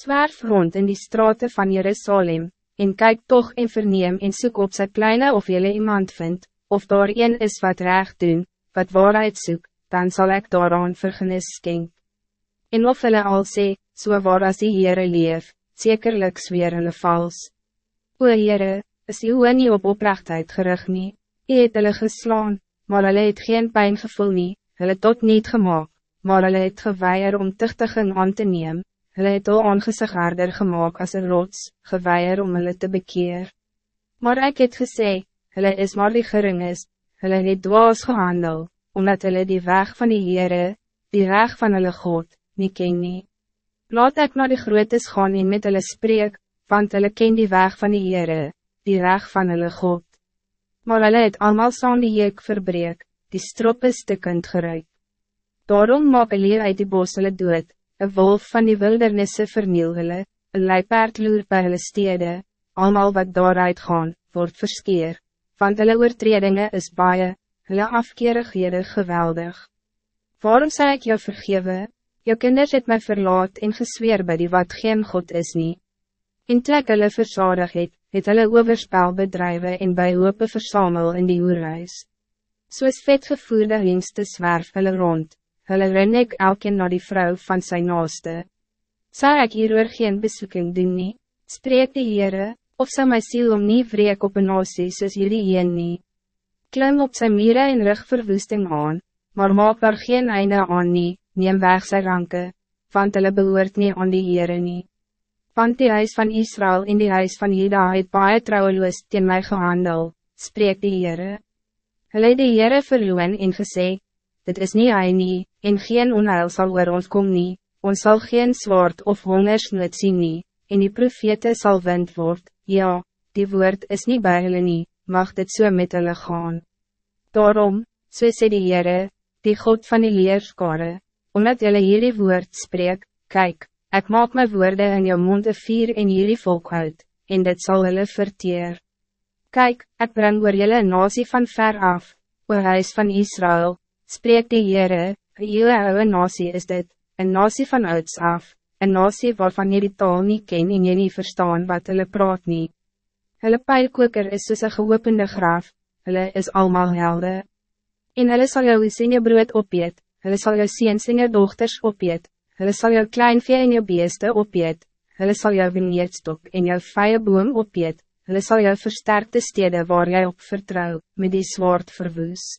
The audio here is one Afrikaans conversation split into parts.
Zwerf rond in die straten van Jerusalem, en kijk toch en verneem en soek op sy pleine of jylle iemand vindt, of daar een is wat recht doen, wat waarheid soek, dan zal ik daaraan vergenis skenk. En of hulle al sê, so waar as die Heere leef, zekerlijk zweer hulle vals. O Heere, is die oe nie op oprechtheid gerig nie, hy het hulle geslaan, maar hulle het geen pijn gevoel nie, hulle tot niet gemaakt, maar hulle het geweier om tuchtiging aan te neem, hulle het al aangezig harder gemaakt als een rots, geweier om hulle te bekeer. Maar ik het gesê, hulle is maar die gering is, hulle het dwaas gehandel, omdat hulle die weg van die Heere, die weg van hulle God, nie ken nie. Laat ek naar die grootes gaan en met hulle spreek, want hulle ken die weg van die Heere, die weg van hulle God. Maar hulle het allemaal saam die jeek verbreek, die stroppe stikkend geruik. Daarom maak hulle uit die bos hulle dood, een wolf van die wildernisse verniel hulle, een leipaard loer by hulle stede, allemaal wat daaruit gaan, word verskeer, want hulle oortredinge is baie, hulle afkeerighede geweldig. Waarom zei ik jou vergeven? Jou kinders het mij verlaat en gesweer by die wat geen God is nie. En toe ek hulle versadig het, het hulle overspel bedrijven en by hoop versamel in die oerhuis. Soos vetgevoerde hengste zwerf hulle rond, hulle ren ek elkeen na die vrouw van zijn naaste. Zou ik hieroor geen besoeking doen nie, spreek die Heere, of zou my ziel om nie vreek op een nasie soos jullie heen nie. Klim op zijn mieren en rug verwoesting aan, maar maak daar geen einde aan nie, neem weg sy ranke, want hulle behoort nie aan die Heere nie. Want die huis van Israël en die huis van Juda het baie trouweloos teen my gehandel, spreek die Heere. Hulle het die Heere verloon en gesê, dit is niet hij nie, en geen onheil zal oor ons kom nie, ons zal geen zwaard of hongersnood zien nie, en die profete zal wind word, ja, die woord is niet bij hulle nie, mag dit so met hulle gaan. Daarom, so sê die Heere, die God van die leerskare, omdat julle hierdie woord spreek, kijk, ik maak mijn woorden in jou mond een vier en hierdie volk uit, en dit zal hulle verteer. Kijk, ik breng oor julle nasie van ver af, oor huis van Israël, spreek die Heere, een hele oude nasie is dit, een nasie van ouds af, een nasie waarvan jy die taal niet ken en jy nie verstaan wat hulle praat nie. Hulle pijlkoker is soos een geopende graaf, hulle is allemaal helde. En hulle sal jou sien jou brood opeet, hulle sal jou seens en jou dochters opeet, hulle sal jou kleinvee en jou beeste opeet, hulle sal jou vineerdstok en jou vije boom opeet, hulle sal jou versterkte stede waar jy op vertrouw, met die zwaard verwoes.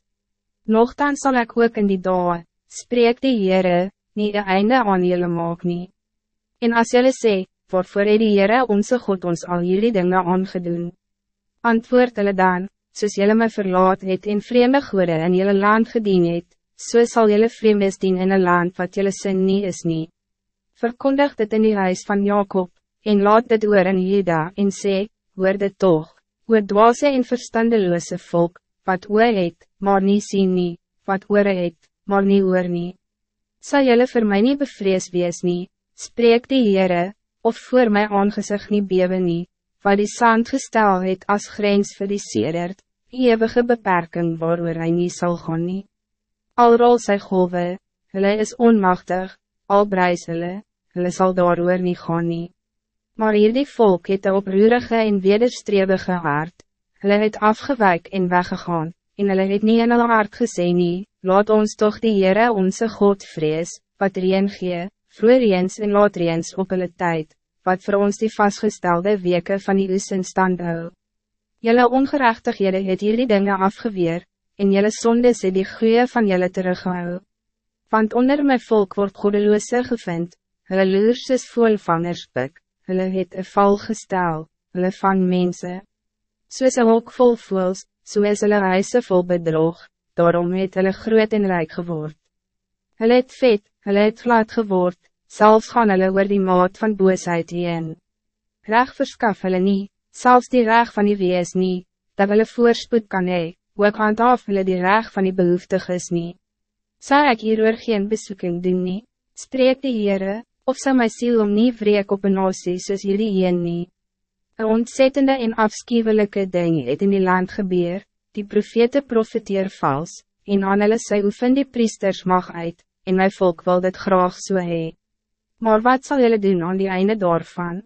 Nochtans zal ik ook in die dag, spreek die Heere, nie een einde aan jullie maak nie. En as jullie sê, waarvoor het die Heere onze God ons al jullie dingen aangedoen? Antwoord hulle dan, soos jullie my verlaat het en vreemde goede in jullie land gedien het, so sal jullie vreemdes dien in een land wat jullie sin nie is nie. Verkondig dit in die huis van Jacob, en laat dit oor in Juda en sê, hoor dit toch, oor dwaase en verstandeloze volk, wat oor het, maar niet zien nie, wat oor het, maar niet oor nie. Sal jylle vir my nie bevrees wees nie, spreek die Heere, of voor my aangezicht nie bewe nie, wat die sand gestel het as grens vir die sedert, eeuwige beperking waarover hy nie sal gaan nie. Al rol sy golwe, hulle is onmachtig, al breis hulle, hulle sal daarover nie gaan nie. Maar hierdie volk het een oproerige en wederstrebige hart, Hulle het afgewijk en weggegaan, en hulle het nie in hulle hart gesê nie, laat ons toch die Heere onze God vrees, wat reen gee, vroeger eens en laat eens op hulle tijd, wat voor ons die vastgestelde weken van die oes in stand hou. Julle ongerechtighede het hierdie dinge afgeweer, en julle sondes het die goeie van julle teruggehou. Want onder my volk wordt goedeloose gevind, hulle loers is voelvangers pik, hulle het een val gestel, hulle vang mensen soos een hok vol voels, so is hulle huise vol bedrog, daarom het hulle groot en rijk geword. Hulle het vet, hulle het glad geword, zelfs gaan hulle oor die maat van boosheid heen. Reg verskaf hulle nie, zelfs die reg van die wees nie, dat hulle voorspoed kan hee, ook handhaaf hulle die reg van die behoeftig is nie. Zou ek hieroor geen besoeking doen nie, spreek die Heere, of zou my ziel om nie vreek op een nasie soos jullie heen nie. Een ontzettende en afschuwelijke ding het in die land gebeur, die profete profeteer vals, en aan hulle sy oefen die priesters mag uit, en my volk wil dit graag so hee. Maar wat zal jullie doen aan die einde daarvan?